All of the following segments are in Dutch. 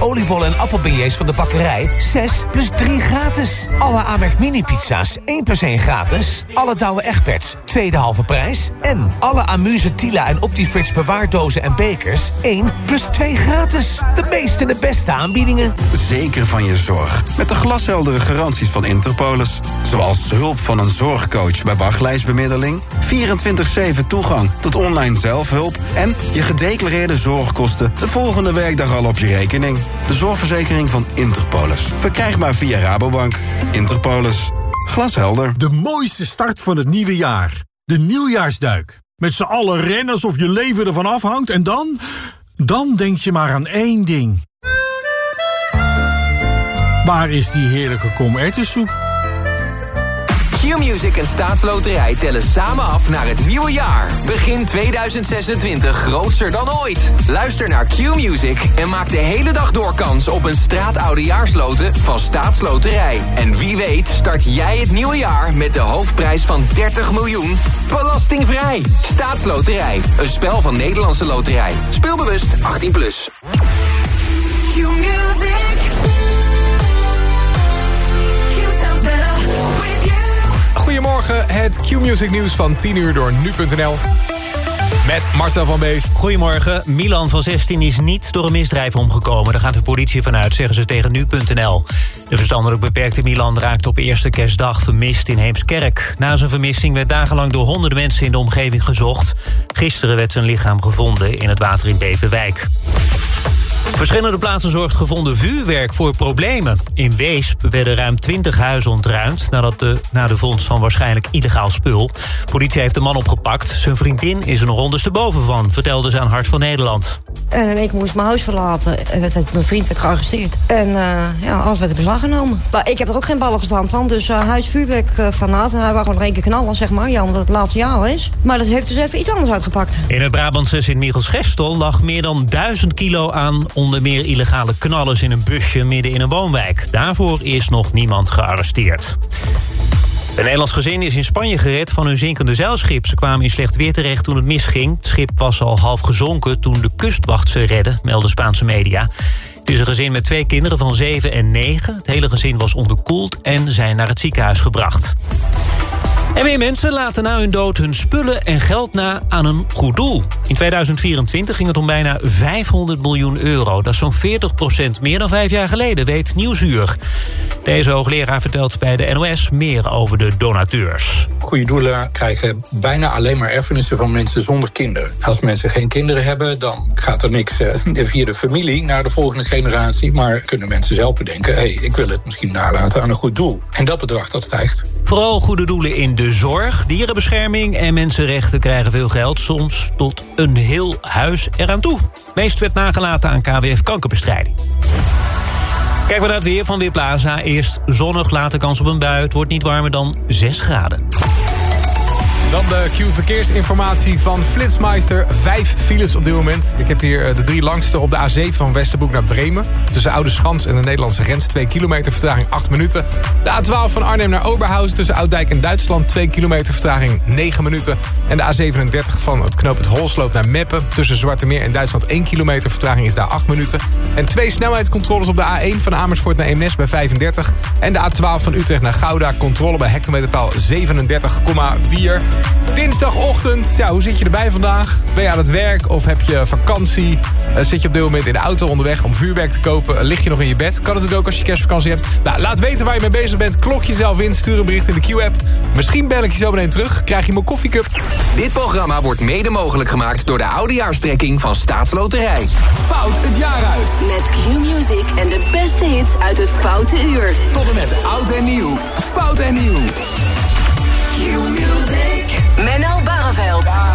oliebollen en appelbeignets van de bakkerij 6 plus 3 gratis. Alle Amerk mini pizza's 1 plus 1 gratis. Alle Douwe Egberts tweede halve prijs. En alle Amuse Tila en Optifrits bewaardozen en bekers 1 plus 2 gratis. De meeste en de beste aanbiedingen. Zeker van je zorg. Met de glasheldere garanties van Interpolis. Zoals hulp van een zorgcoach bij wachtlijstbemiddeling... 24-7 toegang tot online zelfhulp... en je gedeclareerde zorgkosten de volgende werkdag al op je rekening. De zorgverzekering van Interpolis. Verkrijgbaar via Rabobank. Interpolis. Glashelder. De mooiste start van het nieuwe jaar. De nieuwjaarsduik. Met z'n allen rennen alsof je leven ervan afhangt en dan... Dan denk je maar aan één ding. Waar is die heerlijke komertensoep? Q-Music en Staatsloterij tellen samen af naar het nieuwe jaar. Begin 2026 grootser dan ooit. Luister naar Q-Music en maak de hele dag door kans op een straatoudejaarsloten van Staatsloterij. En wie weet start jij het nieuwe jaar met de hoofdprijs van 30 miljoen. Belastingvrij. Staatsloterij. Een spel van Nederlandse Loterij. Speelbewust 18+. Plus. Q-Music. Goedemorgen, het Q-Music nieuws van 10 uur door nu.nl. Met Marcel van Beest. Goedemorgen. Milan van 16 is niet door een misdrijf omgekomen. Daar gaat de politie vanuit, zeggen ze tegen nu.nl. De verstandelijk beperkte Milan raakte op eerste kerstdag vermist in Heemskerk. Na zijn vermissing werd dagenlang door honderden mensen in de omgeving gezocht. Gisteren werd zijn lichaam gevonden in het water in Beverwijk. Verschillende plaatsen zorgt gevonden vuurwerk voor problemen. In Weesp werden ruim 20 huizen ontruimd... nadat de, na de vondst van waarschijnlijk illegaal spul. Politie heeft de man opgepakt. Zijn vriendin is er nog ondersteboven van, vertelde ze aan Hart van Nederland. En keer moest ik mijn huis verlaten. En mijn vriend werd gearresteerd. En uh, ja, alles werd in beslag genomen. Maar ik heb er ook geen ballenverstand van. Dus uh, hij vuurwerk uh, fanaat. Hij wou gewoon nog keer knallen, zeg maar. Ja, omdat het laatste jaar is. Maar dat heeft dus even iets anders uitgepakt. In het Brabantse Sint-Michels-Gestel lag meer dan 1000 kilo aan onder meer illegale knallers in een busje midden in een woonwijk. Daarvoor is nog niemand gearresteerd. Een Nederlands gezin is in Spanje gered van hun zinkende zeilschip. Ze kwamen in slecht weer terecht toen het misging. Het schip was al half gezonken toen de kustwacht ze redde, melden Spaanse media. Het is een gezin met twee kinderen van 7 en 9. Het hele gezin was onderkoeld en zijn naar het ziekenhuis gebracht. En meer mensen laten na hun dood hun spullen en geld na aan een goed doel. In 2024 ging het om bijna 500 miljoen euro. Dat is zo'n 40% meer dan vijf jaar geleden, weet Nieuwsuur. Deze hoogleraar vertelt bij de NOS meer over de donateurs. Goede doelen krijgen bijna alleen maar erfenissen van mensen zonder kinderen. Als mensen geen kinderen hebben, dan gaat er niks via de familie naar de volgende generatie. Maar kunnen mensen zelf bedenken, hé, hey, ik wil het misschien nalaten aan een goed doel. En dat bedrag dat stijgt. Vooral goede doelen in de zorg, dierenbescherming en mensenrechten krijgen veel geld. Soms tot een heel huis eraan toe. Meest werd nagelaten aan KWF kankerbestrijding. Kijken we naar het weer van Weerplaza. Eerst zonnig, later kans op een bui. Het wordt niet warmer dan 6 graden. Dan de Q-verkeersinformatie van Flitsmeister. Vijf files op dit moment. Ik heb hier de drie langste op de A7 van Westerboek naar Bremen. Tussen Oude Schans en de Nederlandse grens. 2 kilometer vertraging 8 minuten. De A12 van Arnhem naar Oberhausen tussen Ouddijk en Duitsland. 2 kilometer vertraging 9 minuten. En de A37 van het knooppunt Holsloot naar Meppen. Tussen Zwarte Meer en Duitsland 1 kilometer vertraging is daar 8 minuten. En twee snelheidscontroles op de A1 van Amersfoort naar Eemnes bij 35. En de A12 van Utrecht naar Gouda. Controle bij hectometerpaal 37,4. Dinsdagochtend, ja, hoe zit je erbij vandaag? Ben je aan het werk of heb je vakantie? Uh, zit je op dit moment in de auto onderweg om vuurwerk te kopen? Uh, lig je nog in je bed? Kan natuurlijk ook als je kerstvakantie hebt. Nou, laat weten waar je mee bezig bent. Klok jezelf in, stuur een bericht in de Q-app. Misschien bel ik je zo meteen terug. Krijg je mijn koffiecup. Dit programma wordt mede mogelijk gemaakt door de oudejaarstrekking van Staatsloterij. Fout het jaar uit. Met Q-Music en de beste hits uit het Foute Uur. Tot en met oud en nieuw. Fout en nieuw. Menno Barreveld. Ja.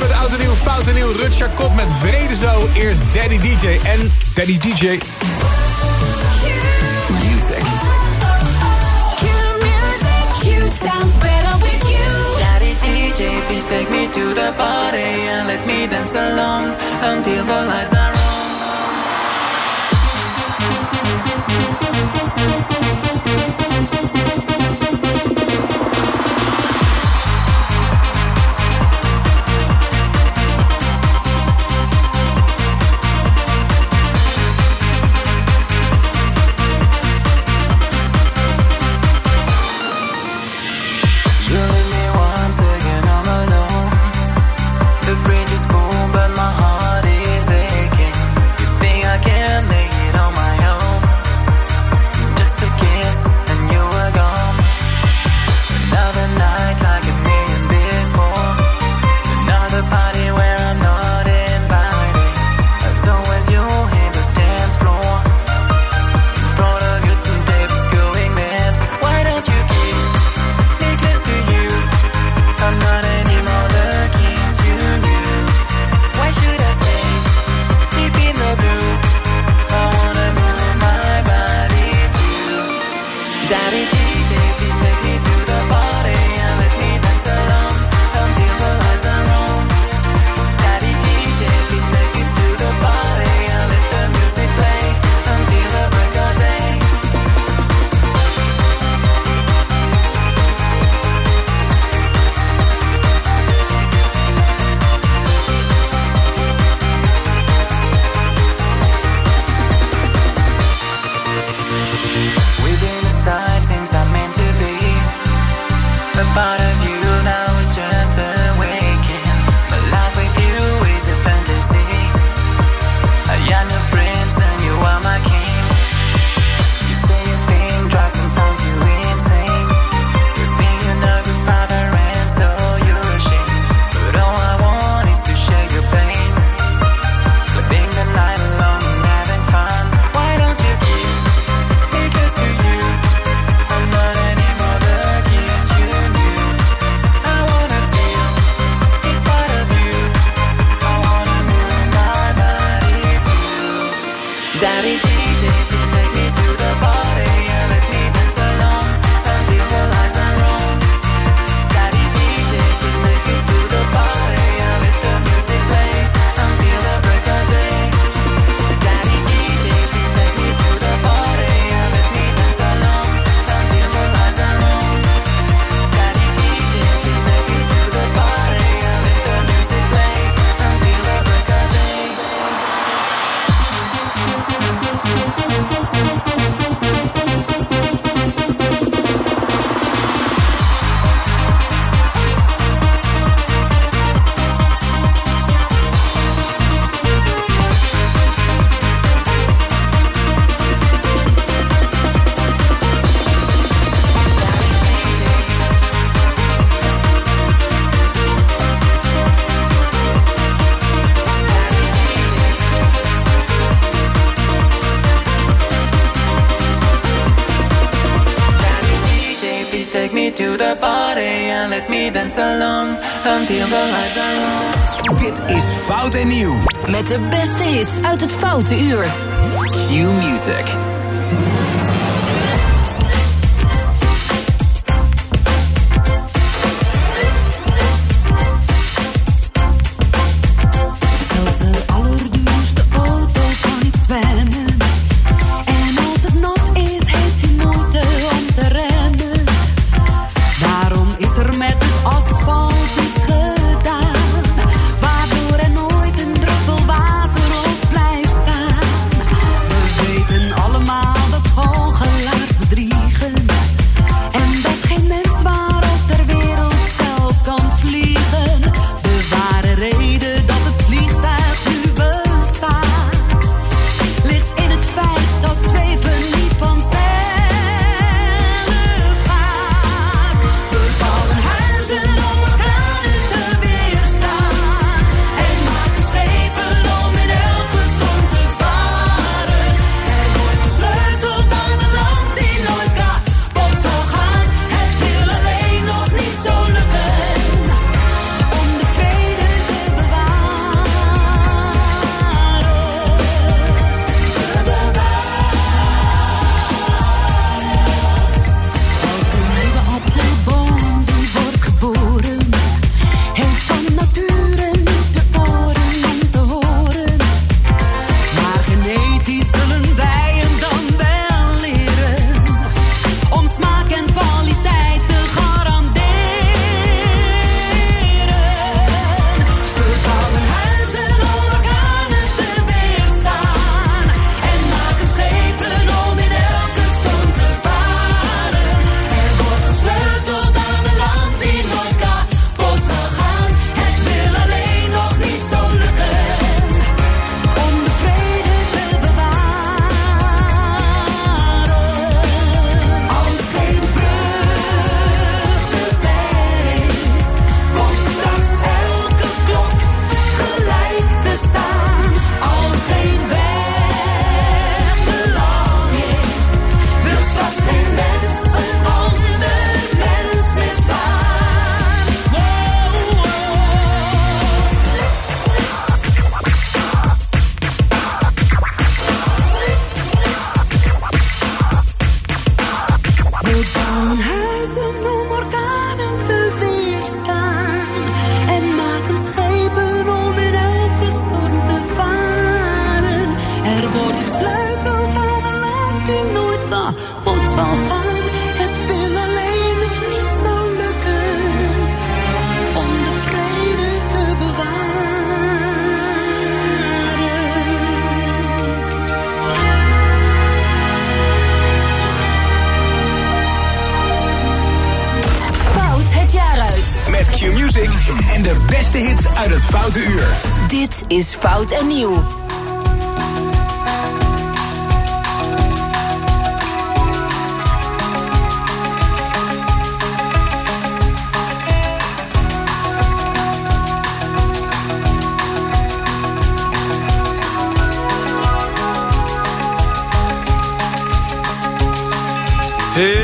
Met oud en nieuw, fout en nieuw. Rutger Kot met Vrede Zo. Eerst Daddy DJ en Daddy DJ. Q sounds better with you. Daddy DJ, please take me to the party and let me dance along until the lights are on. uit het foute uur. Q Music. en de beste hits uit het Foute Uur. Dit is Fout en Nieuw. Hey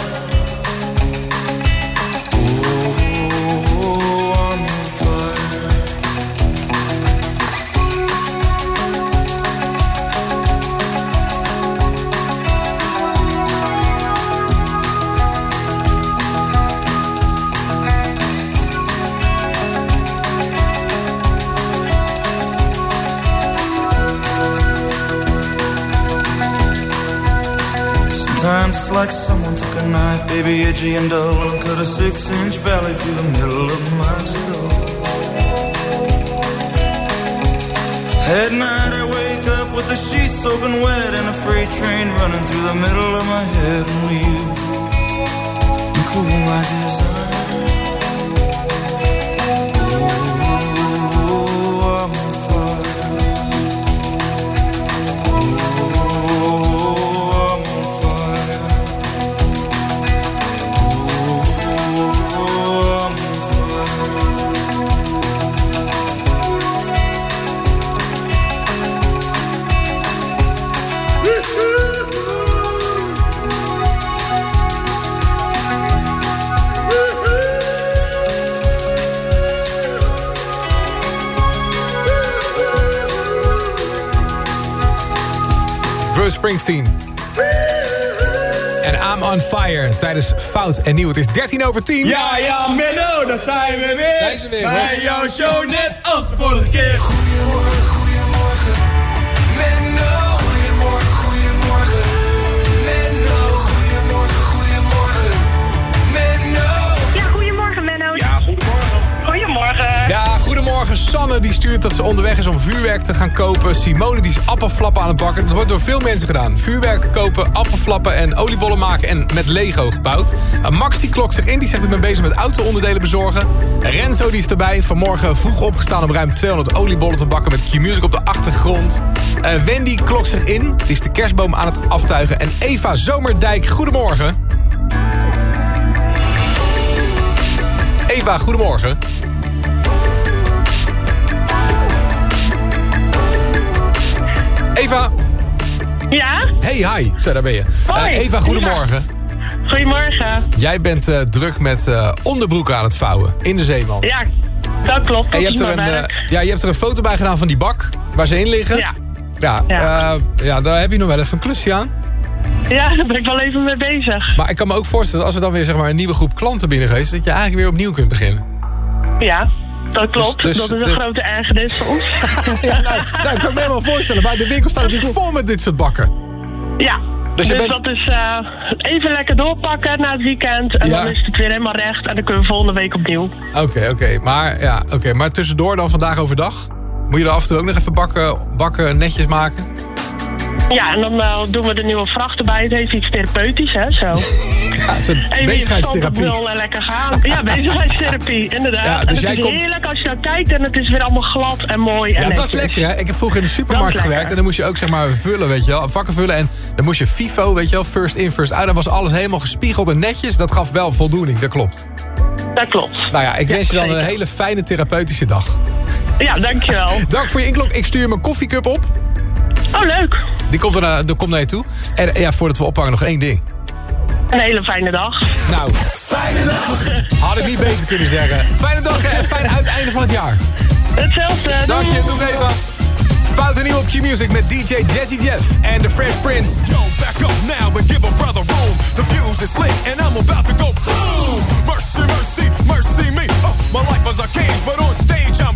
Baby, edgy and dull, and cut a six-inch valley through the middle of my skull. At night I wake up with the sheets soaking wet and a freight train running through the middle of my head. Only you can cool my desire. Springsteen. En I'm on fire tijdens Fout en Nieuw. Het is 13 over 10. Ja, ja, Menno, daar zijn we weer. Zijn ze weer, Bij jouw show net als de vorige keer. Goedemorgen. Sanne die stuurt dat ze onderweg is om vuurwerk te gaan kopen. Simone die is appelflappen aan het bakken. Dat wordt door veel mensen gedaan. Vuurwerk kopen, appelflappen en oliebollen maken en met Lego gebouwd. Max die klokt zich in. Die zegt ik ben bezig met auto-onderdelen bezorgen. Renzo die is erbij. Vanmorgen vroeg opgestaan om ruim 200 oliebollen te bakken met Q-Music op de achtergrond. Uh, Wendy klokt zich in. Die is de kerstboom aan het aftuigen. En Eva Zomerdijk, goedemorgen. Eva, goedemorgen. Eva. Ja? Hey, hi. Zo, daar ben je. Hoi. Eh, Eva, goedemorgen. Goedemorgen. Jij bent eh, druk met eh, onderbroeken aan het vouwen in de Zeeman. Ja, dat klopt. en je hebt, er een, ja, je hebt er een foto bij gedaan van die bak waar ze in liggen. Ja. Ja, Ja. ja, daar heb je nog wel even een klusje aan. Ja, daar ben ik wel even mee bezig. Maar ik kan me ook voorstellen, als er dan weer zeg maar, een nieuwe groep klanten binnen dat je eigenlijk weer opnieuw kunt beginnen. Ja, dat klopt. dus- dat is een dus- grote ergernis voor ons. ja, nou, nou, ik kan me helemaal voorstellen. Maar de winkel staat natuurlijk vol met dit soort bakken. Ja. Dus Dus, bent- dat is eh, even lekker doorpakken na het weekend. En Ja. dan is het weer helemaal recht. En dan kunnen we volgende week opnieuw. Oké, oké. Maar, ja, oké. maar tussendoor dan vandaag overdag? Moet je er af en toe ook nog even bakken, bakken netjes maken? Ja, en dan eh, doen we de nieuwe vracht erbij. Het heeft iets therapeutisch, hè, zo. Ja, Even bezigheidstherapie. Wel lekker gaan. Ja, bezigheidstherapie, inderdaad. Ja, En dus het jij is komt- heerlijk als je nou kijkt en het is weer allemaal glad en mooi en Ja, dat is lekker hè. Ik heb vroeger in de supermarkt gewerkt. En dan moest je ook zeg maar vullen, weet je wel. Vakken vullen. En dan moest je FIFO, weet je wel. First in, first out. Dan was alles helemaal gespiegeld en netjes. Dat gaf wel voldoening, dat klopt. Dat klopt. Nou ja, ik wens je dan een hele fijne therapeutische dag. Ja, dankjewel. Dank voor je inklok. Ik stuur mijn koffiecup op. Oh, leuk. Die komt, er, naar- die komt naar je toe. En ja, voordat we ophangen nog één ding. Een hele fijne dag. Nou, fijne dag. Had ik niet beter kunnen zeggen. Fijne dag en fijn uiteinde van het jaar. Hetzelfde. Dank je, doe even. Fout en nieuw op Q-Music met DJ Jazzy Jeff en The Fresh Prince. Yo, back up now and give a brother room. The fuse is lit and I'm about to go boom. Mercy, mercy, mercy me. Oh, my life was a cage, but on stage I'm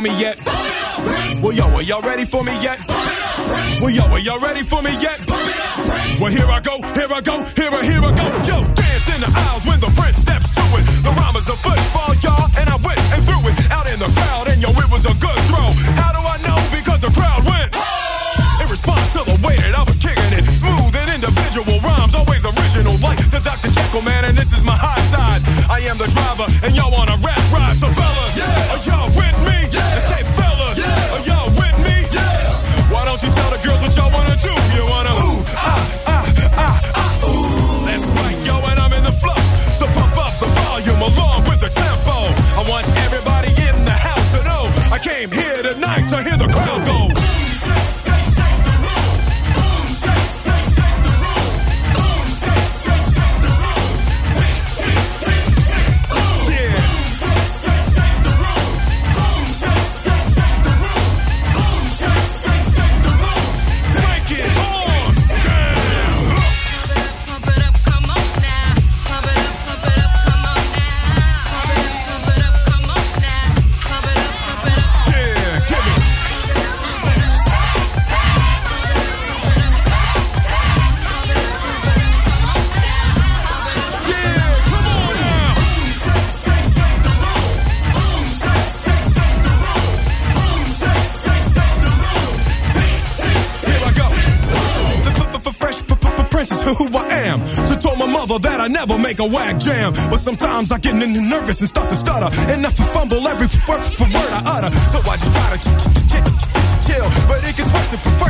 for me yet? Well, yo, are y'all ready for me yet? Well, yo, are y'all ready for me yet? Well, here I go, here I go, here I, here I go. Yo, dance in the aisles when the prince steps to it. The rhyme is a football, y'all, and I went and threw it out in the crowd, and yo, it was a good throw. How do I know? Because the crowd went. In response to the way that I was kicking it, smooth and individual rhymes, always original, like the Dr. Jekyll man, and this is my high side. I am the driver, and y'all wanna rap ride, so fellas. jam. But sometimes I get nervous and start to stutter. And if I fumble every word for word I utter. So I just try to ch- ch- ch- chill. But it gets worse and worse.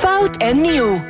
Fout en nieuw.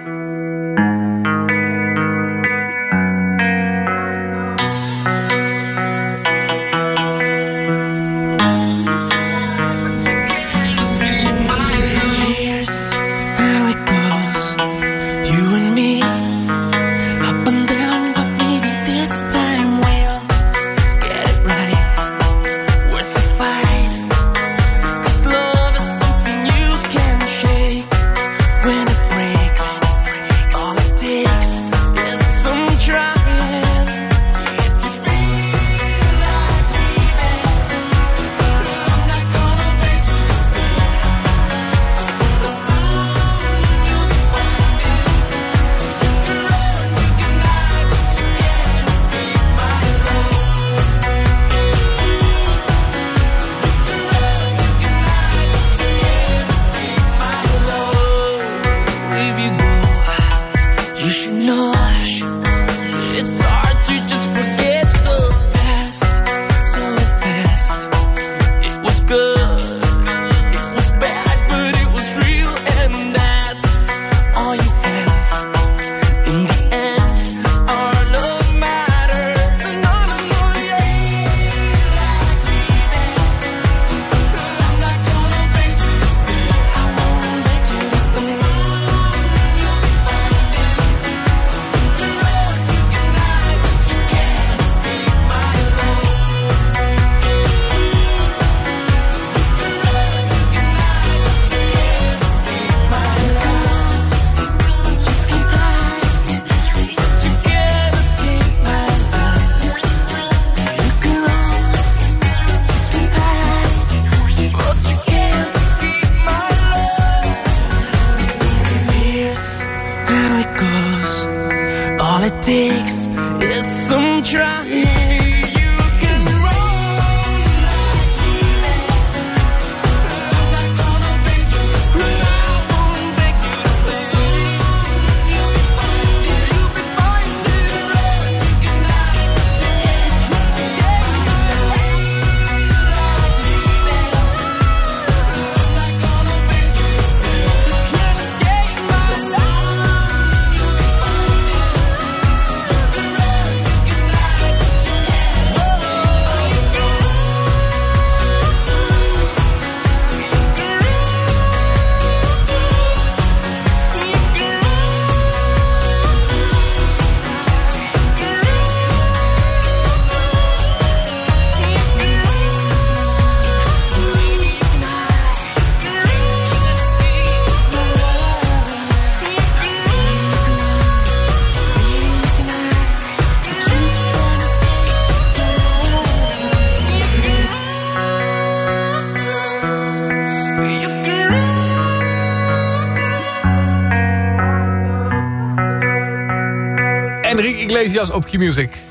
Iglesias op Q-Music.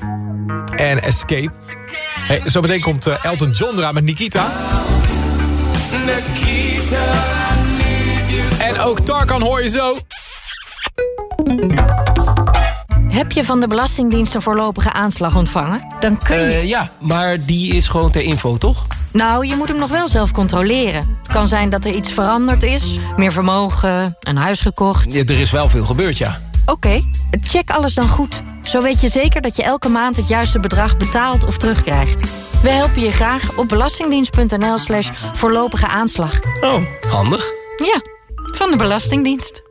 En Escape. Hey, zo meteen komt eh, Elton John eraan met Nikita. En ook Tarkan hoor je zo. Heb je van de Belastingdienst een voorlopige aanslag ontvangen? Dan kun je... Eh, ja, maar die is gewoon ter info, toch? Nou, je moet hem nog wel zelf controleren. Het kan zijn dat er iets veranderd is. Meer vermogen, een huis gekocht. Ja, er is wel veel gebeurd, ja. Oké, check alles dan goed. Zo weet je zeker dat je elke maand het juiste bedrag betaalt of terugkrijgt. We helpen je graag op belastingdienst.nl slash voorlopige aanslag. Oh, handig. Ja, van de Belastingdienst.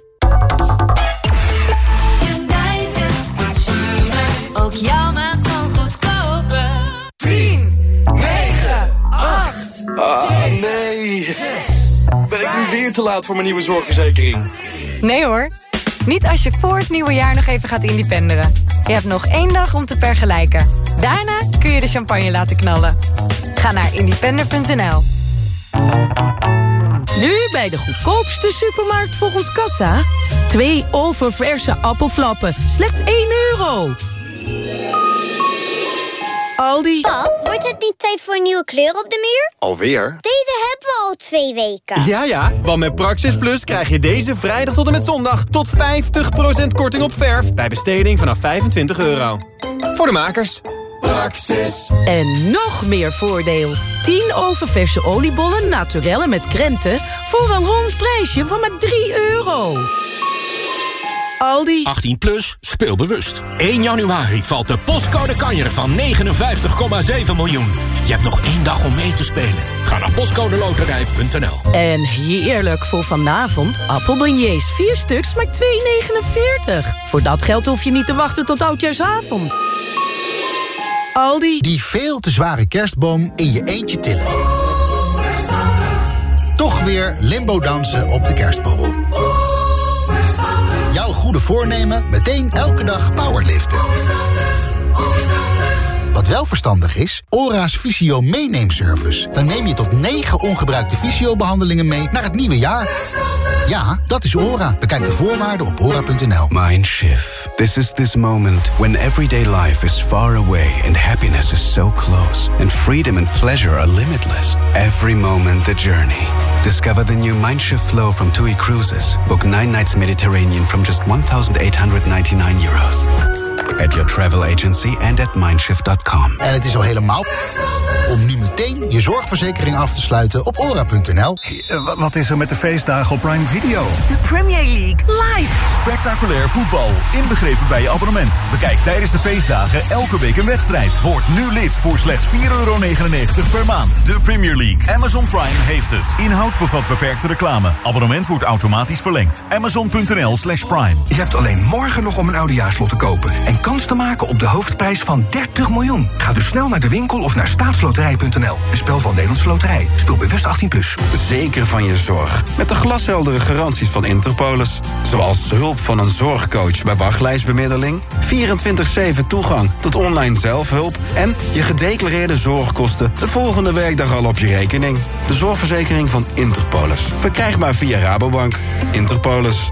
Ook jouw maand kan goedkoper. 10, 9, 8, Ah, nee. Ben ik nu weer te laat voor mijn nieuwe zorgverzekering? Nee hoor. Niet als je voor het nieuwe jaar nog even gaat independeren. Je hebt nog één dag om te vergelijken. Daarna kun je de champagne laten knallen. Ga naar independer.nl. Nu bij de goedkoopste supermarkt volgens Kassa. Twee oververse appelflappen, slechts 1 euro. Aldi. Pap, wordt het niet tijd voor een nieuwe kleur op de muur? Alweer? Deze hebben we al twee weken. Ja, ja, want met Praxis Plus krijg je deze vrijdag tot en met zondag... tot 50% korting op verf bij besteding vanaf 25 euro. Voor de makers. Praxis. En nog meer voordeel. 10 oververse oliebollen naturelle met krenten... voor een rond prijsje van maar 3 euro. Aldi. 18 plus, speel bewust. 1 januari valt de postcode kanjer van 59,7 miljoen. Je hebt nog één dag om mee te spelen. Ga naar postcodeloterij.nl En heerlijk voor vanavond. Appelbeignets, 4 stuks, maar 2,49. Voor dat geld hoef je niet te wachten tot oudjaarsavond. Aldi. Die veel te zware kerstboom in je eentje tillen. Toch weer limbo dansen op de kerstborrel. Goede voornemen meteen elke dag powerliften. Wat wel verstandig is, ORA's Visio meeneemservice. Dan neem je tot 9 ongebruikte visio-behandelingen mee naar het nieuwe jaar. Ja, dat is ORA. Bekijk de voorwaarden op ora.nl. Mindshift. This is this moment when everyday life is far away and happiness is so close, and freedom and pleasure are limitless. Every moment the journey. Discover the new Mindshift flow from TUI Cruises. Book nine nights Mediterranean from just 1,899 euros. At your travel agency and at mindshift.com. En het is al helemaal om nu meteen je zorgverzekering af te sluiten op ora.nl. Eh, Wat is er met de feestdagen op Prime Video? De Premier League live. Spectaculair voetbal, inbegrepen bij je abonnement. Bekijk tijdens de feestdagen elke week een wedstrijd. Word nu lid voor slechts 4,99 per maand. De Premier League. Amazon Prime heeft het. Inhoud bevat beperkte reclame. Abonnement wordt automatisch verlengd. Amazon.nl slash Prime. Je hebt alleen morgen nog om een oudejaarslot te kopen... en kans te maken op de hoofdprijs van 30 miljoen. Ga dus snel naar de winkel of naar staatsloterij.nl. Een spel van Nederlandse Loterij. Speel bewust 18+. Plus. Zeker van je zorg. Met de glasheldere garanties van Interpolis. Zoals hulp van een zorgcoach bij wachtlijstbemiddeling... 24-7 toegang tot online zelfhulp... en je gedeclareerde zorgkosten de volgende werkdag al op je rekening. De zorgverzekering van Interpolis. Verkrijgbaar via Rabobank. Interpolis.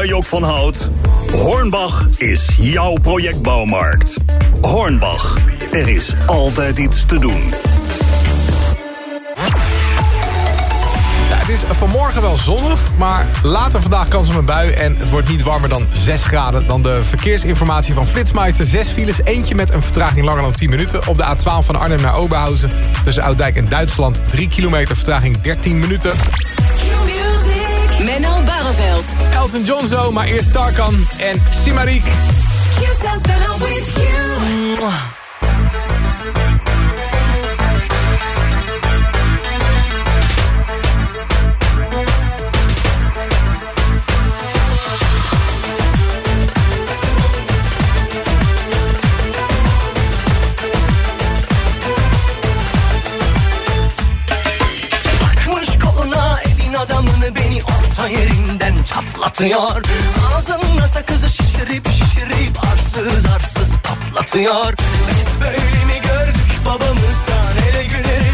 Waar je ook van houdt, Hornbach is jouw projectbouwmarkt. Hornbach, er is altijd iets te doen. Het is vanmorgen wel zonnig, maar later vandaag kans op een bui... en het wordt niet warmer dan 6 graden. Dan de verkeersinformatie van Flitsmeister. Zes files, eentje met een vertraging langer dan 10 minuten. Op de A12 van Arnhem naar Oberhausen. Tussen Ouddijk en Duitsland. 3 kilometer vertraging 13 minuten. Menno Elton John zo, maar eerst Tarkan en Simarik. Q sounds better with you. Yerinden çatlatıyor Ağzında sakızı şişirip şişirip arsız arsız patlatıyor. Biz böyle mi gördük babamızdan? Ele güne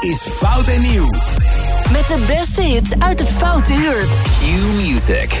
is Fout en Nieuw. Met de beste hits uit het Foute Uur. Q Music.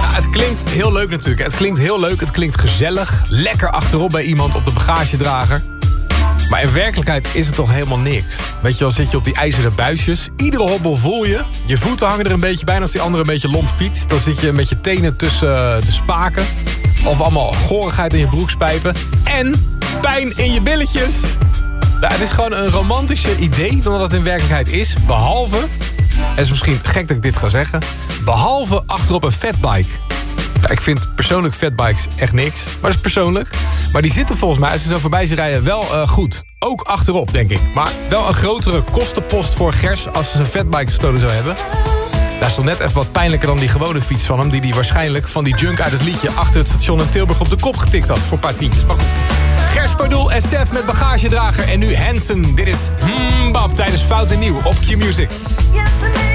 Het klinkt heel leuk natuurlijk. Het klinkt heel leuk, het klinkt gezellig. Lekker achterop bij iemand op de bagagedrager. Maar in werkelijkheid is het toch helemaal niks. Weet je wel, zit je op die ijzeren buisjes. Iedere hobbel voel je. Je voeten hangen er een beetje bij. En als die andere een beetje lomp fietst... dan zit je met je tenen tussen eh, de spaken. Of allemaal gorigheid in je broekspijpen. En pijn in je billetjes. Nou, het is gewoon een romantischer idee dan dat het in werkelijkheid is. Behalve, het is misschien gek dat ik dit ga zeggen... behalve achterop een fatbike. Ja, ik vind persoonlijk fatbikes echt niks. Maar dat is persoonlijk. Maar die zitten volgens mij, als ze zo voorbij zien rijden, wel eh, goed. Ook achterop, denk ik. Maar wel een grotere kostenpost voor Gers... als ze zijn fatbike gestolen zou hebben. Daar is toch net even wat pijnlijker dan die gewone fiets van hem... die hij waarschijnlijk van die junk uit het liedje... achter het station in Tilburg op de kop getikt had voor een paar tientjes. Maar goed. Gers Pardoel en met bagagedrager. En nu Hansen. Dit is Bab tijdens Fout en Nieuw op Q-Music. Can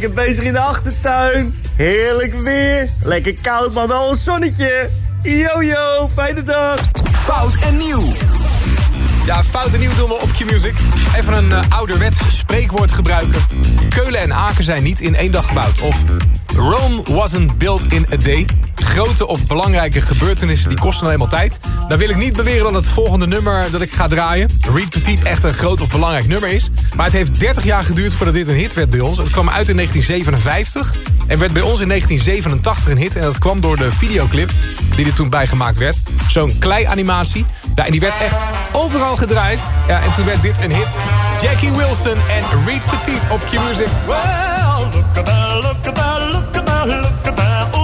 lekker bezig in de achtertuin. Heerlijk weer, lekker koud, maar wel een zonnetje. Yo yo, fijne dag. Fout en nieuw. Ja, fout en nieuw doen we op Q-Music. Even een uh, ouderwets spreekwoord gebruiken. Keulen en Aken zijn niet in één dag gebouwd. Of Rome wasn't built in a day. Grote of belangrijke gebeurtenissen die kosten nou eenmaal tijd. Dan wil ik niet beweren dat het volgende nummer dat ik ga draaien... Reed Petit echt een groot of belangrijk nummer is. Maar het heeft 30 jaar geduurd voordat dit een hit werd bij ons. Het kwam uit in 1957 en werd bij ons in 1987 een hit. En dat kwam door de videoclip die er toen bijgemaakt werd. Zo'n klei-animatie. Ja, en die werd echt overal gedraaid. Ja, en toen werd dit een hit. Jackie Wilson en Reed Petit op Q-Music. Well, look at that, look at that, look at that, look at that.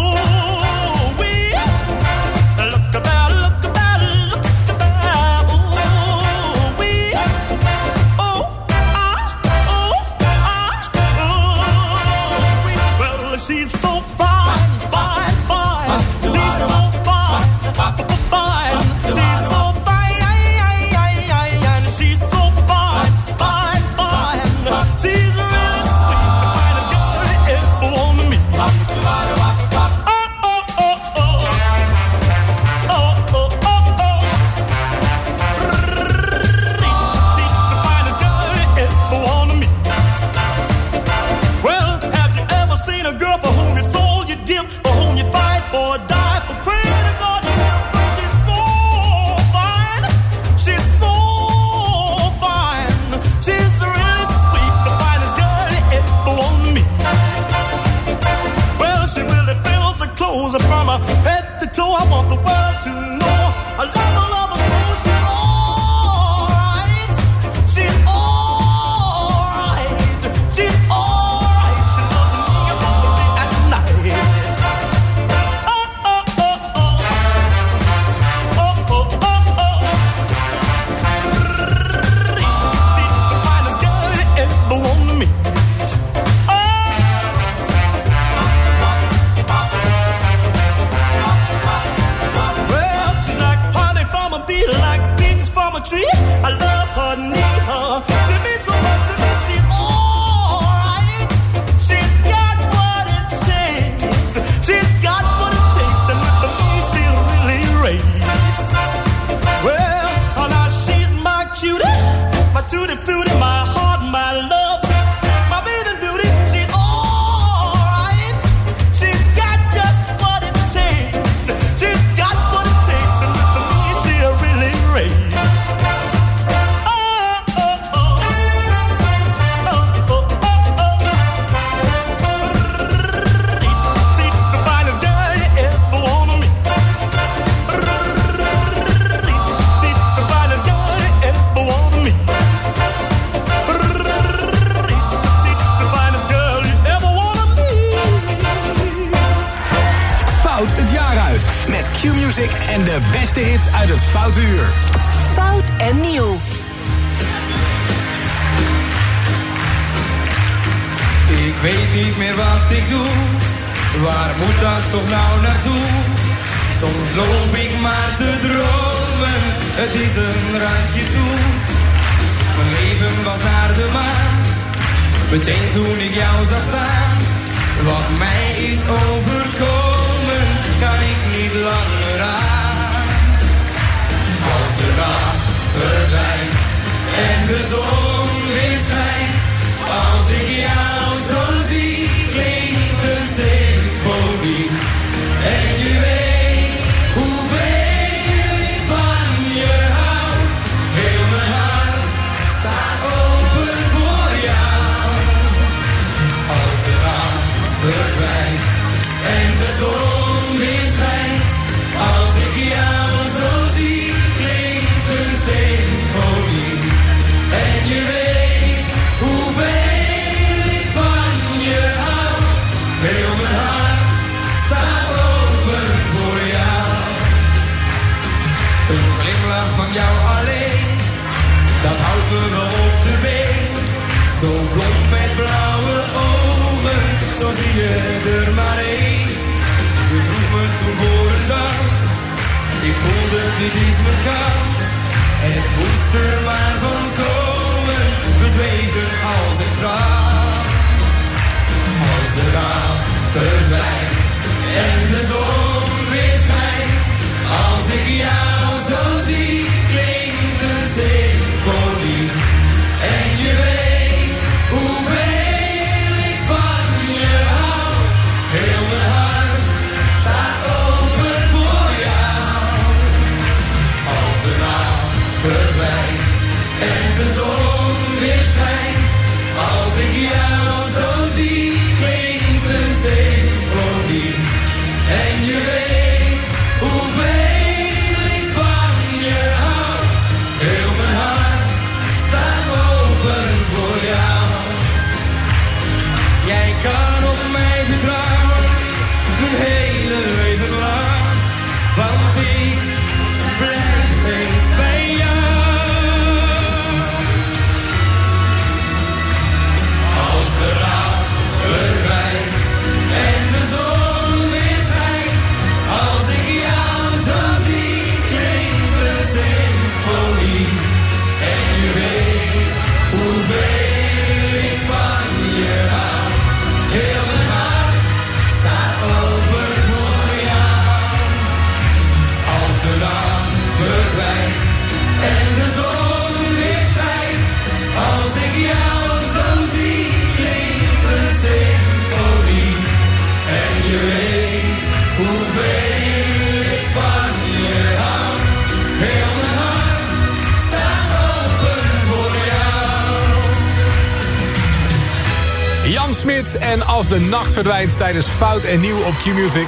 Nacht Verdwijnt tijdens Fout en Nieuw op Q-Music.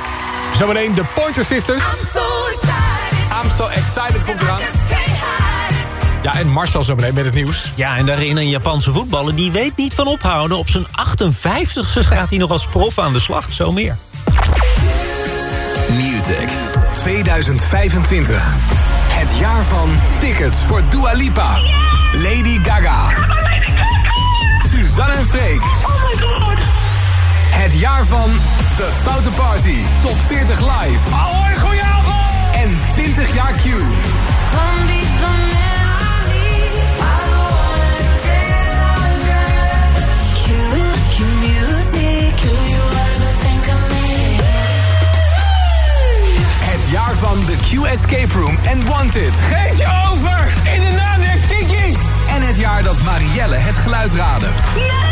Zometeen de Pointer Sisters. I'm so excited komt eraan. Ja, en Marcel zometeen met het nieuws. Ja, en daarin een Japanse voetballer die weet niet van ophouden. Op zijn 58ste gaat hij nog als prof aan de slag. Zo meer. Music 2025. Het jaar van tickets voor Dua Lipa. Lady Gaga. Suzanne en Freek. Het jaar van The Foute Party. Top 40 live. Ahoy, goedenavond. En 20 jaar Q. Het jaar van de Q Escape Room en Wanted. Geef je over in de naam der Kiki. En het jaar dat Marielle het geluid raadde. Nee!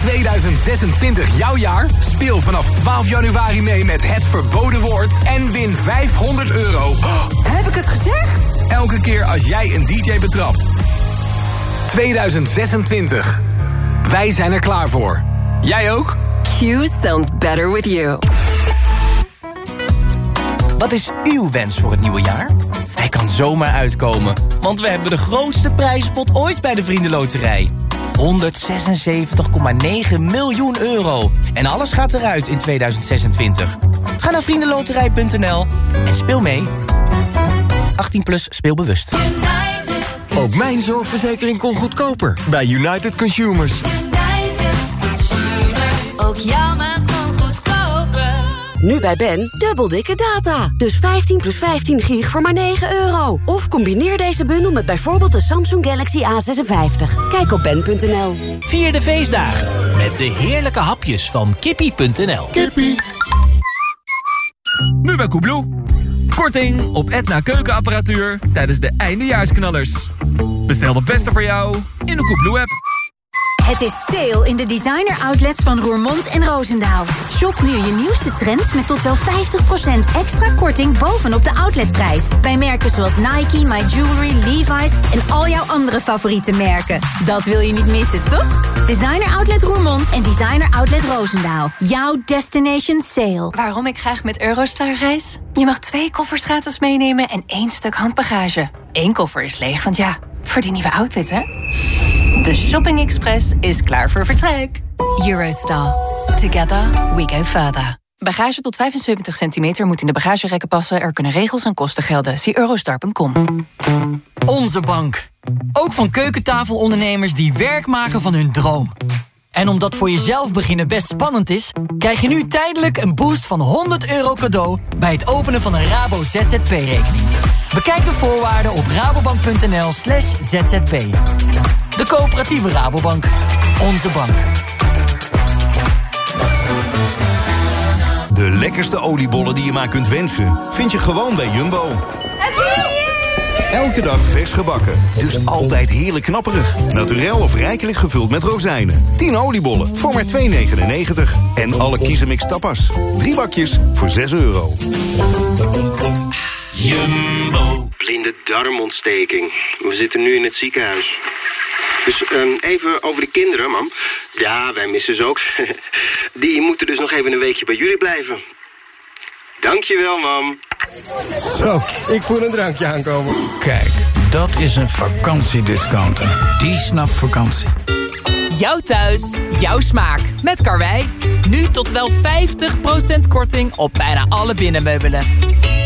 2026 jouw jaar? Speel vanaf 12 januari mee met Het Verboden Woord en win 500 euro. Heb ik het gezegd? Elke keer als jij een DJ betrapt. 2026. Wij zijn er klaar voor. Jij ook? Q sounds better with you. Wat is uw wens voor het nieuwe jaar? Hij kan zomaar uitkomen, want we hebben de grootste prijzenpot ooit bij de Vriendenloterij. 176,9 miljoen euro. En alles gaat eruit in 2026. Ga naar vriendenloterij.nl en speel mee. 18 plus speelbewust. Ook mijn zorgverzekering kon goedkoper bij United Consumers. Ook jouw maand kon goedkoper. Nu bij Ben, dubbel dikke data. Dus 15 plus 15 gig voor maar 9 euro. Of combineer deze bundel met bijvoorbeeld de Samsung Galaxy A56. Kijk op ben.nl. Vier de feestdagen met de heerlijke hapjes van kippie.nl. Kippie. Nu bij Koebloe. Korting op Etna keukenapparatuur tijdens de eindejaarsknallers. Bestel de beste voor jou in de Koebloe-app. Het is sale in de designer outlets van Roermond en Roosendaal. Shop nu je nieuwste trends met tot wel 50% extra korting bovenop de outletprijs. Bij merken zoals Nike, My Jewelry, Levi's en al jouw andere favoriete merken. Dat wil je niet missen, toch? Designer Outlet Roermond en Designer Outlet Roosendaal. Jouw destination sale. Waarom ik graag met Eurostar reis? Je mag twee koffers gratis meenemen en één stuk handbagage. Eén koffer is leeg, want ja, voor die nieuwe outfit, hè? De Shopping Express is klaar voor vertrek. Eurostar. Together we go further. Bagage tot 75 centimeter moet in de bagagerekken passen. Er kunnen regels en kosten gelden. Zie eurostar.com. Onze bank. Ook van keukentafelondernemers die werk maken van hun droom. En omdat voor jezelf beginnen best spannend is... krijg je nu tijdelijk een boost van 100 euro cadeau... bij het openen van een Rabo ZZP-rekening. Bekijk de voorwaarden op rabobank.nl slash zzp. De coöperatieve Rabobank. Onze bank. De lekkerste oliebollen die je maar kunt wensen... vind je gewoon bij Jumbo. Elke dag vers gebakken, dus altijd heerlijk knapperig. Naturel of rijkelijk gevuld met rozijnen. 10 oliebollen voor maar 2,99. En alle kiezenmix tapas. Drie bakjes voor 6 euro. Jumbo. Blinde darmontsteking. We zitten nu in het ziekenhuis. Dus ehm, even over de kinderen, mam. Ja, wij missen ze ook. Die moeten dus nog even een weekje bij jullie blijven. Dankjewel, mam. Zo, ik voel een drankje aankomen. Kijk, dat is een vakantiediscounter. Die snapt vakantie. Jouw thuis, jouw smaak. Met Karwei. Nu tot wel 50% korting op bijna alle binnenmeubelen.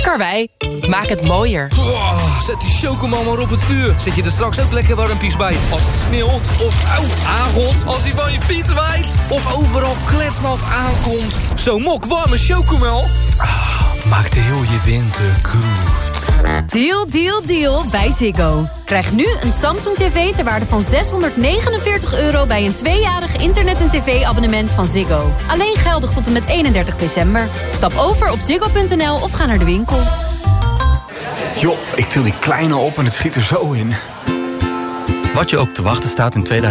Karwei, maak het mooier. Oh, zet die chocomel maar op het vuur. Zet je er straks ook lekker warmpies bij. Als het sneeuwt of auw, aangot. Als hij van je fiets waait. Of overal kletsnat aankomt. Zo'n mok warme chocomel. Maakt heel je winter goed. Deal, deal, deal bij Ziggo. Krijg nu een Samsung TV ter waarde van 649 euro... bij een tweejarig internet- en tv-abonnement van Ziggo. Alleen geldig tot en met 31 december. Stap over op ziggo.nl of ga naar de winkel. Joh, ik til die kleine op en het schiet er zo in. Wat je ook te wachten staat in 2000.